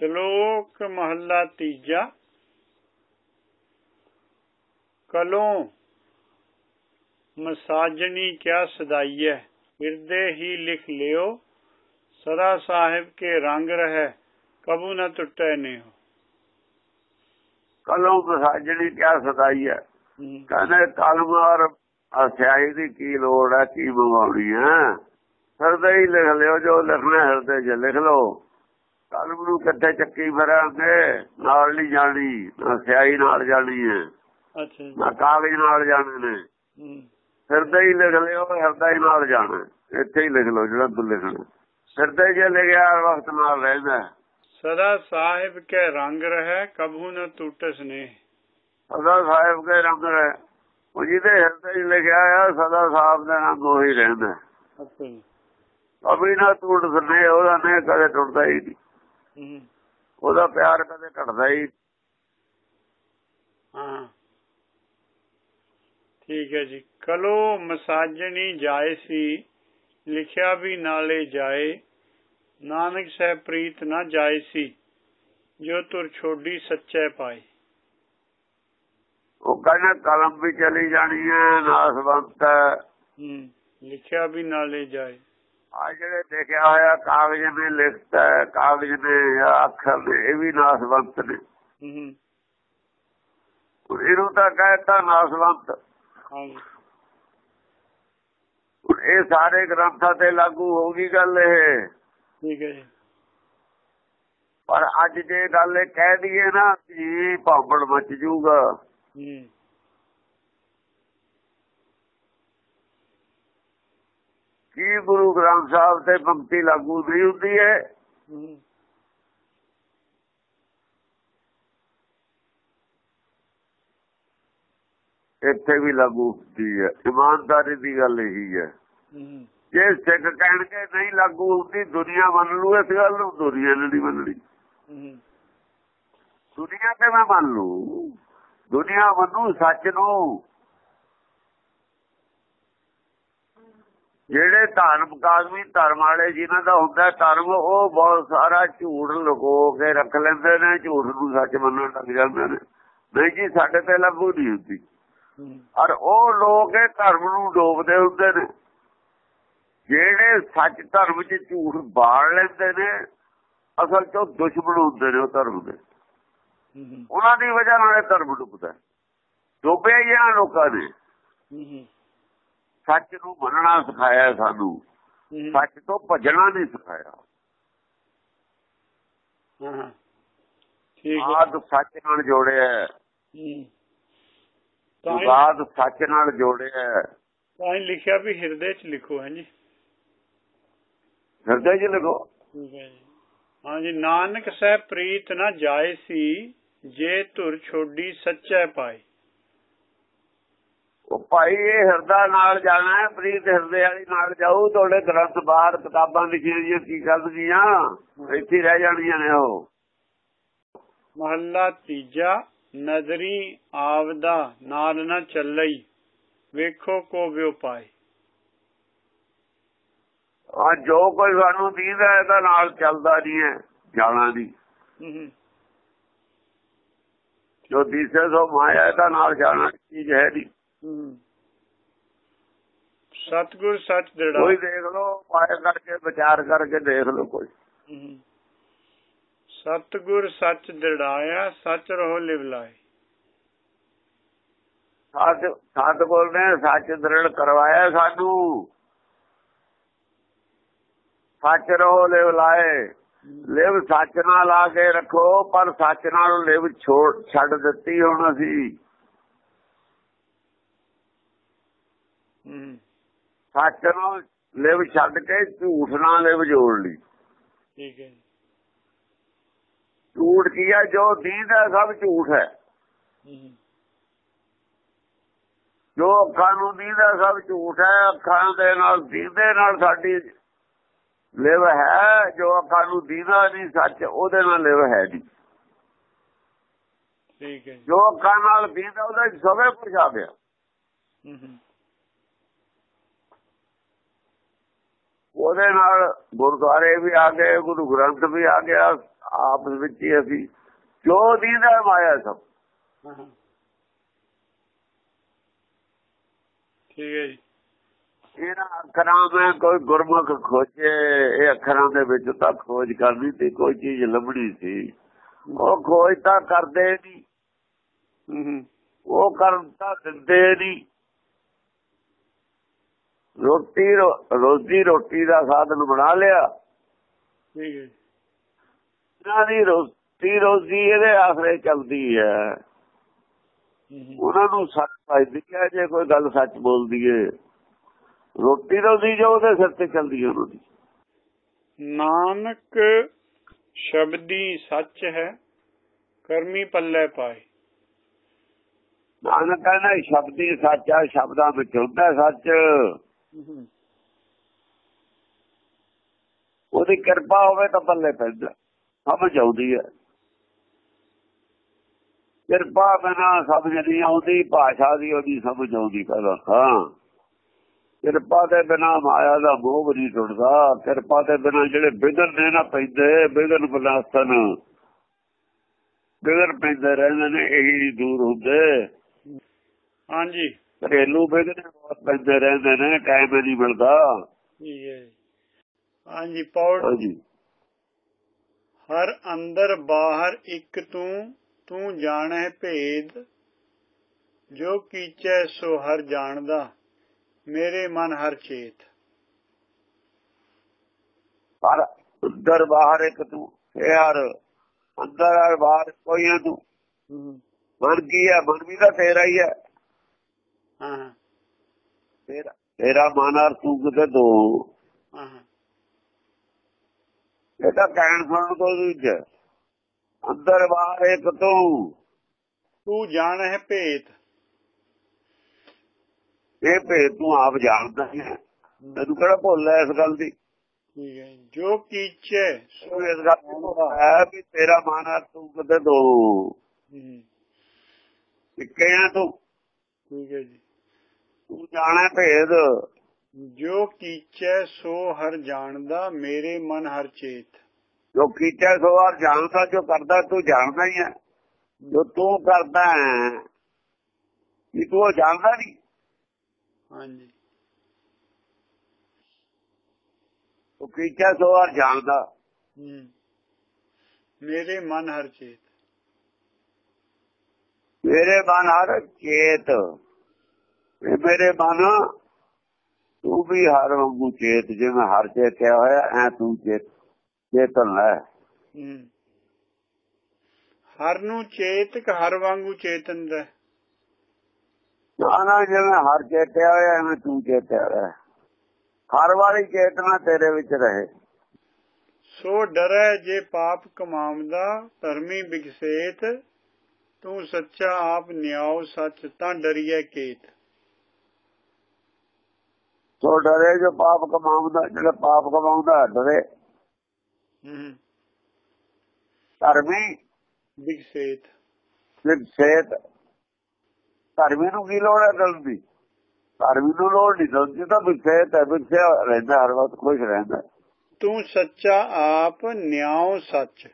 ਸ਼ਲੋਕ ਮਹੱਲਾ ਤੀਜਾ। ਕਲੋਂ ਮਸਾਜਣੀ ਕਿਆ ਸਦਾਈਐ? ਹਿਰਦੇ ਹੀ ਲਿਖ ਲਿਓ ਸਦਾ ਸਾਹਿਬ ਕੇ ਰੰਗ ਰਹਿ ਕਬੂ ਨ ਟੁੱਟੈ ਨੇ ਕਲੋਂ ਮਸਾਜਣੀ ਕਿਆ ਸਦਾਈ ਹੈ। ਕਹਿੰਦੇ ਕਲਮ ਔਰ ਅਸਿਆਈ ਦੀ ਕੀ ਲੋੜ ਹੈ ਕੀ ਮੰਗਾਉਣੀ ਹੈ ਹਿਰਦੇ ਹੀ ਲਿਖ ਲਿਓ ਜੋ ਲਿਖਣਾ ਹਿਰਦੇ 'ਚ ਲਿਖ ਲਓ। ਕਲਮ ਨੂੰ ਕਿੱਥੇ ਚੱਕੀ ਫਿਰਾਂਗੇ ਨਾਲ ਨਹੀਂ ਜਾਣੀ ਨਾ ਸਿਆਹੀ ਨਾਲ ਜਾਣੀ ਹੈ। ਅੱਛਾ ਜੀ। ਨਾ ਕਾਗਜ਼ ਨਾਲ ਜਾਣੇ ਨੇ। ਹਿਰਦੇ ਹੀ ਲਿਖ ਲਿਓ ਹਿਰਦਾ ਹੀ ਨਾਲ ਜਾਣਾ। ਇੱਥੇ ਹੀ ਲਿਖ ਲਓ ਜਿਹੜਾ ਤੂੰ ਲਿਖਣਾ। ਹਿਰਦੇ 'ਚ ਲਿਖਿਆ ਵਕਤ ਨਾਲ ਰਹਿੰਦਾ। ਸਦਾ ਸਾਹਿਬ ਕੇ ਰੰਗ ਰਹਿ ਕਬੂ ਨ ਟੁੱਟੈ ਸਨੇਹ। ਸਦਾ ਸਾਹਿਬ ਕੇ ਰੰਗ ਹੈ ਉਹ ਜਿਹਦੇ ਹਿਰਦੇ 'ਚ ਲਿਖਿਆ ਆ ਸਦਾ ਸਾਹਿਬ ਦਾ ਰੰਗ ਉਹੀ ਰਹਿੰਦਾ। ਅੱਛਾ ਜੀ। ਅਬੀ ਨਾ ਟੁੱਟ ਸਨੇ ਉਹਦਾ ਨੇ ਕਦੇ ਟੁੱਟਦਾ ਹੀ ਨਹੀਂ। ਉਹਦਾ ਪਿਆਰ ਕਦੇ ਘਟਦਾ ਹੀ ਹਾਂ। ਠੀਕ ਹੈ ਜੀ। ਕਲੋ ਮਸਾਜਣੀ ਜਾਏ ਸੀ ਲਿਖਿਆ ਵੀ ਨਾਲੇ ਜਾਏ। ਨਾਨਕ ਸਹਿ ਪ੍ਰੀਤ ਨਾ ਜਾਏ ਸੀ ਜੋ ਤੁਰ ਛੋਡੀ ਸੱਚੇ ਪਾਈ ਉਹ ਕਹਿੰਦਾ ਕਲਮ ਵੀ ਚਲੀ ਜਾਣੀ ਹੈ ਨਾਸਵੰਤ ਹੂੰ ਲਿਖਿਆ ਵੀ ਨਾਲੇ ਜਾਏ। ਆ ਜਿਹੜੇ ਲਿਖਿਆ ਹੋਇਆ ਕਾਗਜ਼ ਨੇ ਲਿਖਤਾ ਹੈ, ਕਾਗਜ਼ ਨੇ ਅੱਖਰ ਨੇ ਇਹ ਵੀ ਨਾਸਵੰਤ ਨੇ। ਹੂੰ ਇਹਨੂੰ ਤਾਂ ਕਹਿਤਾ ਨਾਸਵੰਤ। ਇਹ ਸਾਰੇ ਗ੍ਰੰਥਾਂ ਤੇ ਲਾਗੂ ਹੋਗੀ ਗੱਲ ਇਹ। ਠੀਕ ਹੈ ਪਰ ਅੱਜ ਜੇ ਗੱਲ ਇਹ ਕਹਿ ਦਈਏ ਨਾ ਜੀ ਭਾਂਬੜ ਮਚ ਜੂਗਾ। ਹੂੰ। ਕੀ ਗੁਰੂ ਗ੍ਰੰਥ ਸਾਹਿਬ ਤੇ ਪੰਕਤੀ ਲਾਗੂ ਨਹੀਂ ਹੁੰਦੀ ਹੈ। ਇੱਥੇ ਵੀ ਲਾਗੂ ਹੁੰਦੀ ਹੈ। ਇਮਾਨਦਾਰੀ ਦੀ ਗੱਲ ਇਹੀ ਹੈ। ਜੇ ਸਿੱਖ ਕਹਿਣਗੇ ਨਹੀਂ ਲਾਗੂ ਹੁੰਦੀ ਦੁਨੀਆ ਮੰਨ ਲੂ ਇਸ ਗੱਲ ਨੂੰ ਦੁਨੀਆ ਨੇ ਨਹੀਂ ਮੰਨਣੀ। ਦੁਨੀਆ ਤੇ ਮੈਂ ਮੰਨ ਲੂ? ਦੁਨੀਆ ਮੰਨੂ ਸੱਚ ਨੂੰ। ਜਿਹੜੇ ਧਾਰਮਿਕ ਆਦਮੀ ਧਰਮ ਵਾਲੇ ਜਿਨ੍ਹਾਂ ਦਾ ਹੁੰਦਾ ਧਰਮ ਉਹ ਬਹੁਤ ਸਾਰਾ ਝੂਠ ਲੁਕੋ ਕੇ ਰੱਖ ਲੈਂਦੇ ਨੇ ਝੂਠ ਨੂੰ ਸੱਚ ਮੰਨਣ ਲੱਗ ਜਾਂਦੇ ਨੇ। ਨਹੀਂ ਜੀ ਸਾਡੇ ਤੇ ਲਾਗੂ ਨਹੀਂ ਹੁੰਦੀ। ਔਰ ਉਹ ਲੋਕ ਇਹ ਧਰਮ ਨੂੰ ਡੋਬਦੇ ਹੁੰਦੇ ਨੇ। ਜਿਹੜੇ ਸੱਚ ਧਰਮ 'ਚ ਝੂਠ ਬਾੜ ਲੈਂਦੇ ਨੇ ਅਸਲ 'ਚ ਦੁਸ਼ਮਣ ਹੁੰਦੇ ਨੇ ਉਹ ਧਰਮ ਦੇ। ਉਹਨਾਂ ਦੀ ਵਜ੍ਹਾ ਨਾਲ ਇਹ ਧਰਮ ਡੁੱਬਦਾ। ਡੁੱਬਿਆ ਇਹਨਾਂ ਲੋਕਾਂ ਨੇ। ਸੱਚ ਨੂੰ ਮੰਨਣਾ ਸਿਖਾਇਆ ਸਾਨੂੰ। ਸੱਚ ਤੋਂ ਭੱਜਣਾ ਨਹੀਂ ਸਿਖਾਇਆ। ਹਾਂ ਠੀਕ ਹੈ। ਆਦ ਸੱਚ ਨਾਲ ਜੋੜਿਆ। ਤਾਂ ਵਿਵਾਦ ਸੱਚ ਨਾਲ ਜੋੜਿਆ। ਹੈ। ਤਾਂ ਹੀ ਲਿਖਿਆ ਵੀ ਹਿਰਦੇ 'ਚ ਲਿਖੋ ਹੈ ਜੀ। ਹਿਰਦੇ 'ਚ ਲਿਖੋ। ਠੀਕ ਹੈ ਜੀ। ਹਾਂਜੀ ਨਾਨਕ ਸਹਿ ਪ੍ਰੀਤ ਨਾ ਜਾਏ ਸੀ ਜੇ ਧੁਰ ਛੋਡੀ ਸੱਚੈ ਪਾਈ ਉਹ ਭਾਈ ਇਹ ਹਿਰਦਾ ਨਾਲ ਜਾਣਾ ਹੈ ਪ੍ਰੀਤ ਹਿਰਦੇ ਵਾਲੀ ਨਾਲ ਜਾਊ ਤੁਹਾਡੇ ਗ੍ਰੰਥ ਬਾਹਰ ਕਿਤਾਬਾਂ ਲਿਖੀਆਂ ਜੀਆਂ ਕੀ ਕਰਨਗੀਆਂ ਇੱਥੇ ਹੀ ਰਹਿ ਜਾਣੀਆਂ ਨੇ ਉਹ। ਮਹੱਲਾ ਤੀਜਾ ਨਜ਼ਰੀ ਆਵਦਾ ਨਾਲ ਨਾ ਚੱਲਈ ਵੇਖੋ ਕੋ ਵਿਉ ਪਾਏ। ਆ ਜੋ ਕੋਈ ਸਾਨੂੰ ਦੀਦਾ ਇਹਦਾ ਨਾਲ ਚੱਲਦਾ ਨਹੀਂ ਹੈ ਜਾਣਾ ਹੂੰ ਹੂੰ। ਜੋ ਦੀਸੇ ਸੋ ਮਾਇਆ ਇਹਦਾ ਨਾਲ ਜਾਣਾ ਚੀਜ਼ ਹੈ ਹੂੰ ਸਤਗੁਰ ਸੱਚ ਦ੍ਰਿੜਾ ਕੋਈ ਦੇਖ ਲਓ ਪਾਇਆ ਕਰਕੇ ਵਿਚਾਰ ਕਰਕੇ ਦੇਖ ਲਓ ਕੋਈ। ਸਤਗੁਰ ਸੱਚ ਦ੍ਰਿੜਾਇਆ ਸੱਚ ਰਹੋ ਲਿਵਲਾਏ। ਸੱਚ ਸੱਤ ਬੋਲਦੇ ਸੱਚ ਦ੍ਰਿੜ ਕਰਵਾਇਆ ਸਾਨੂੰ। ਸੱਚ ਰਹੋ ਲਿਵ ਲਾਏ ਲਿਵ ਸੱਚ ਨਾਲ ਆ ਕੇ ਰੱਖੋ ਪਰ ਸੱਚ ਨਾਲ ਲਿਵ ਛੋੜ ਛੱਡ ਦਿੱਤੀ ਹੁਣ ਅਸੀਂ। ਹੂੰ। ਸੱਚ ਲਿਵ ਛੱਡ ਕੇ ਝੂਠ ਨਾਲ ਲਿਵ ਜੋੜ ਲਈ। ਠੀਕ ਹੈ ਜੀ। ਝੂਠ ਕੀ ਹੈ? ਜੋ ਦੀਦਾ ਸਭ ਝੂਠ ਹੈ। ਹੂੰ ਜੋ ਅੱਖਾਂ ਨੂੰ ਦੀਦਾ ਸਭ ਝੂਠ ਹੈ। ਅੱਖਾਂ ਦੇ ਨਾਲ ਦੀਦੇ ਨਾਲ ਸਾਡੀ ਲਿਵ ਹੈ। ਜੋ ਅੱਖਾਂ ਨੂੰ ਦੀਦਾ ਨਹੀਂ ਸੱਚ ਉਹਦੇ ਨਾਲ ਲਿਵ ਹੈ ਨਹੀਂ। ਠੀਕ ਹੈ ਜੀ। ਜੋ ਅੱਖਾਂ ਨਾਲ ਦੀਦਾ ਉਹਦਾ ਸਭੇ ਕੁਝ ਆ ਗਿਆ ਹੂੰ ਹੂੰ ਉਹਦੇ ਨਾਲ ਗੁਰਦੁਆਰੇ ਵੀ ਆ ਗਏ ਗੁਰੂ ਗ੍ਰੰਥ ਵੀ ਆ ਗਿਆ ਆਪਸ ਵਿੱਚ ਹੀ ਅਸੀਂ ਜੋ ਦੀਦਾ ਮਾਇਆ ਸਭ। ਠੀਕ ਹੈ ਜੀ। ਇਹਨਾਂ ਅੱਖਰਾਂ ਵਿੱਚ ਕੋਈ ਗੁਰਮੁਖ ਖੋਜੇ ਇਹ ਅੱਖਰਾਂ ਦੇ ਵਿੱਚ ਤਾਂ ਖੋਜ ਕਰਨੀ ਤੇ ਕੋਈ ਚੀਜ਼ ਲੱਭਣੀ ਸੀ। ਉਹ ਖੋਜ ਤਾਂ ਕਰਦੇ ਨਹੀਂ। ਉਹ ਕਰਨ ਤਾਂ ਦਿੰਦੇ ਨਹੀਂ। ਰੋਟੀ ਰੋਜ਼ੀ ਰੋਟੀ ਦਾ ਸਾਧਨ ਬਣਾ ਲਿਆ। ਠੀਕ ਹੈ। ਜੀ। ਇਹਨਾਂ ਦੀ ਰੋਟੀ ਰੋਜ਼ੀ ਇਹਦੇ ਆਸਰੇ ਚੱਲਦੀ ਹੈ। ਉਹਨਾਂ ਨੂੰ ਸੱਚ ਪਾਈਦੀ ਹੈ ਜੇ ਕੋਈ ਗੱਲ ਸੱਚ ਬੋਲਦੀ ਏ। ਰੋਟੀ ਰੋਜ਼ੀ ਜੋ ਉਹਦੇ ਸਿਰ ਤੇ ਚੱਲਦੀ ਹੈ ਉਹਨਾਂ ਦੀ। ਨਾਨਕ ਸ਼ਬਦੀ ਸੱਚ ਹੈ ਕਰਮੀ ਪੱਲੇ ਪਾਏ। ਨਾਨਕ ਕਹਿੰਦਾ ਸ਼ਬਦੀ ਸੱਚ ਆ ਸ਼ਬਦਾਂ ਵਿੱਚ ਹੁੰਦਾ ਸੱਚ। ਉਹਦੀ ਕਿਰਪਾ ਹੋਵੇ ਤਾਂ ਪੱਲੇ ਪੈਂਦਾ ਸਮਝ ਆਉਂਦੀ ਹੈ। ਕਿਰਪਾ ਬਿਨਾ ਸਮਝ ਨਹੀਂ ਆਉਂਦੀ ਭਾਸ਼ਾ ਦੀ ਉਹਦੀ ਸਮਝ ਆਉਂਦੀ ਪਹਿਲਾਂ। ਹਾਂ। ਕਿਰਪਾ ਦੇ ਬਿਨਾ ਮਾਇਆ ਦਾ ਮੋਹ ਨਹੀਂ ਟੁੱਟਦਾ। ਕਿਰਪਾ ਦੇ ਬਿਨਾ ਜਿਹੜੇ ਵਿਗਨ ਨੇ ਨਾ ਪੈਂਦੇ ਵਿਗਨ ਬਲਾਸਨ ਵਿਗਨ ਪੈਂਦੇ ਰਹਿੰਦੇ ਨੇ ਇਹੀ ਦੂਰ ਹੁੰਦੇ। ਹਾਂਜੀ। ਘਰੇਲੂ ਬਹੁਤ ਪੈਂਦੇ ਰਹਿੰਦੇ ਨੇ ਟਾਈਮ ਨਹੀਂ ਮਿਲਦਾ। ਜੀ। ਹਾਂਜੀ ਪੌੜ। ਹਾਂਜੀ। ਹਰ ਅੰਦਰ ਬਾਹਰ ਇੱਕ ਤੂੰ ਤੂੰ ਜਾਣੈ ਭੇਦ। ਜੋ ਕੀਚੈ ਸੋ ਹਰ ਜਾਣਦਾ ਮੇਰੇ ਮਨ ਹਰ ਚੇਤ। ਪਰ ਅੰਦਰ ਬਾਹਰ ਇੱਕ ਤੂੰ ਯਾਰ ਅੰਦਰ ਔਰ ਬਾਹਰ ਕੋਈ ਹੈ ਤੂੰ। ਮਨ ਕੀ ਹੈ? ਮਨ ਵੀ ਤਾਂ ਤੇਰਾ ਹੀ ਹੈ। ਹਾਂ। ਹਾਂ ਤੇਰਾ ਤੇਰਾ ਮਨ ਤੂੰ ਕਿਤੇ ਦੋ। ਹਾਂ ਹਾਂ। ਇਹ ਤਾਂ ਕਹਿਣ ਸੁਣਨ ਤੋਂ ਦੂਜਾ ਅੰਦਰ ਬਾਹਰ ਇੱਕ ਤੂੰ। ਤੂੰ ਜਾਣੈ ਭੇਦ ਇਹ ਭੇਦ ਤੂੰ ਆਪ ਜਾਣਦਾ ਹੈ ਤੈਨੂੰ ਕਿਹੜਾ ਭੁੱਲ ਹੈ ਇਸ ਗੱਲ ਦੀ? ਠੀਕ ਹੈ ਜੀ। ਕੀਚੈ ਸੋ ਇਸ ਗੱਲ ਹੈ ਵੀ ਤੇਰਾ ਮਨ ਤੂੰ ਕਿਤੇ ਦੋ। ਹੂੰ, ਆ ਤੂੰ। ਠੀਕ ਹੈ ਜੀ। ਤੂੰ ਜਾਣਾ ਭੇਦ। ਜੋ ਕੀਚੈ ਸੋ ਹਰ ਜਾਣਦਾ ਮੇਰੇ ਮਨ ਹਰ ਚੇਤ। ਜੋ ਕੀਚਾ ਸੋ ਵਾਰ ਜਾਣਦਾ ਜੋ ਕਰਦਾ ਤੂੰ ਜਾਣਦਾ ਹੀ ਹੈ। ਜੋ ਤੂੰ ਕਰਦਾ ਹੈ ਕੀ ਤੂੰ ਜਾਣਦਾ ਨਹੀਂ? ਹਾਂਜੀ। ਉਹ ਕੀਚਾ ਸੋ ਵਾਰ ਜਾਣਦਾ। ਮੇਰੇ ਮਨ ਹਰ ਚੇਤ। ਮੇਰੇ ਮਨ ਹਰ ਚੇਤ। ਇਹ ਮੇਰੇ ਮਨ ਤੂੰ ਵੀ ਹਰ ਵਾਂਗੂ ਚੇਤ ਜਿਵੇਂ ਹਰ ਚੇਤਿਆ ਹੋਇਆ ਐ ਤੂੰ ਚੇਤ ਚੇਤਨ ਹੂੰ। ਹਰ ਨੂੰ ਚੇਤਕ ਹਰ ਵਾਂਗੂ ਚੇਤਨ ਦਾ ਨਾ ਜਿਵੇਂ ਹਰ ਚੇਤਿਆ ਹੋਇਆ ਐਵੇਂ ਤੂੰ ਚੇਤਿਆ ਹੋਇਆ ਹਰ ਵਾਲੀ ਚੇਤਨਾ ਤੇਰੇ ਵਿੱਚ ਰਹੇ। ਸੋ ਡਰੈ ਜੇ ਪਾਪ ਕਮਾਉਂਦਾ ਧਰਮੀ ਬਿਗਸੇਤ ਤੂੰ ਸੱਚਾ ਆਪ ਨਿਆਉ ਸੱਚ ਤਾਂ ਡਰੀਏ ਕੇਤ। ਸੋ ਡਰੇ ਜੋ ਪਾਪ ਕਮਾਉਂਦਾ ਜਿਹੜਾ ਪਾਪ ਕਮਾਉਂਦਾ ਡਰੇ। ਹੂੰ। ਧਰਮੀ ਸੇਤ ਧਰਮੀ ਨੂੰ ਕੀ ਲੋੜ ਹੈ ਦਲ ਦੀ? ਧਰਮੀ ਨੂੰ ਲੋੜ ਨਹੀਂ ਦਲ ਦੀ ਤਾਂ ਬਿਸੇਤ ਹੈ ਬਿਸਿਆ ਰਹਿੰਦਾ ਹਰ ਵਕਤ ਖੁਸ਼ ਰਹਿੰਦਾ। ਤੂੰ ਸੱਚਾ ਆਪ ਨਿਆਉ ਸੱਚ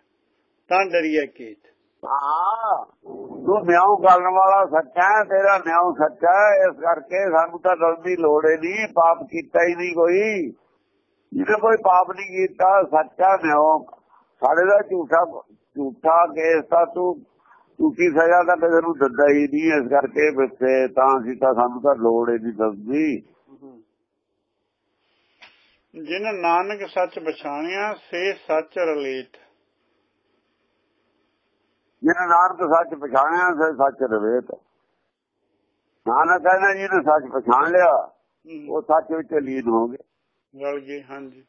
ਤਾਂ ਡਰੀਏ ਕੇਤ। ਹਾਂ। ਤੂੰ ਨਿਆਂ ਕਰਨ ਵਾਲਾ ਸੱਚਾ ਤੇਰਾ ਨਿਆਂ ਸੱਚਾ ਇਸ ਕਰਕੇ ਸਾਨੂੰ ਤਾਂ ਦਲ ਦੀ ਲੋੜ ਹੀ ਨਹੀਂ, ਪਾਪ ਕੀਤਾ ਹੀ ਨਹੀਂ ਕੋਈ। ਜਿਹਨੇ ਕੋਈ ਪਾਪ ਨਹੀਂ ਕੀਤਾ, ਸੱਚਾ ਨਿਆਂ ਸਾਡੇ ਦਾ ਝੂਠਾ ਝੂਠਾ ਕੇਸ ਤਾਂ ਤੂੰ, ਝੂਠੀ ਸਜ਼ਾ ਤਾਂ ਕਿਸੇ ਨੂੰ ਦਿੰਦਾ ਹੀ ਨਹੀਂ। ਇਸ ਕਰਕੇ ਬਿਸੇ ਤਾਂ ਅਸੀਂ ਤਾਂ ਸਾਨੂੰ ਤਾਂ ਲੋੜ ਹੀ ਨਹੀਂ ਦੱਸਦੀ। ਜਿਨ ਨਾਨਕ ਸੱਚ ਪਛਾਣਿਆ, ਸੇ ਸੱਚ ਰਲੇਟ ਜਿਹਨੇ ਨਾਨਕ ਸੱਚ ਪਛਾਣਿਆ ਸੇ ਸੱਚ ਰਵੇਤ ਨਾਨਕ ਕਹਿੰਦਾ ਜਿਹਨੇ ਸੱਚ ਪਛਾਣ ਲਿਆ ਉਹ ਸੱਚ ਵਿੱਚ ਲੀਨ ਹੋ ਗਿਆ ਰਲ ਗਏ ਹਾਂਜੀ।